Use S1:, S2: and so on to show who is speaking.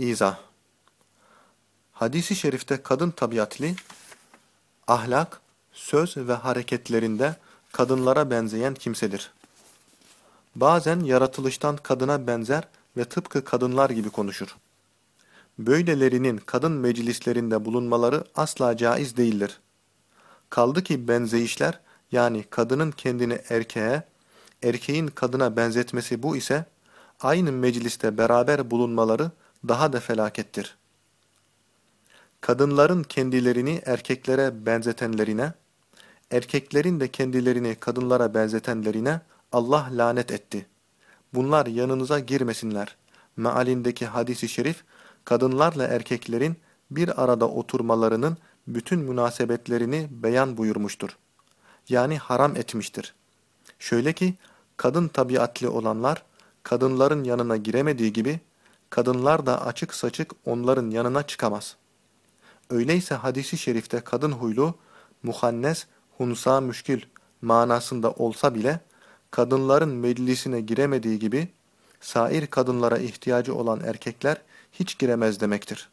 S1: İzah Hadis-i şerifte kadın tabiatli, ahlak, söz ve hareketlerinde kadınlara benzeyen kimsedir. Bazen yaratılıştan kadına benzer ve tıpkı kadınlar gibi konuşur. Böylelerinin kadın meclislerinde bulunmaları asla caiz değildir. Kaldı ki benzeyişler yani kadının kendini erkeğe, erkeğin kadına benzetmesi bu ise aynı mecliste beraber bulunmaları daha da felakettir. Kadınların kendilerini erkeklere benzetenlerine, erkeklerin de kendilerini kadınlara benzetenlerine Allah lanet etti. Bunlar yanınıza girmesinler. Mealindeki hadisi şerif, kadınlarla erkeklerin bir arada oturmalarının bütün münasebetlerini beyan buyurmuştur. Yani haram etmiştir. Şöyle ki, kadın tabiatli olanlar, kadınların yanına giremediği gibi, kadınlar da açık saçık onların yanına çıkamaz. Öyleyse hadisi şerifte kadın huylu, muhannes, hunsa müşkül manasında olsa bile, kadınların meclisine giremediği gibi, sair kadınlara ihtiyacı olan erkekler hiç giremez demektir.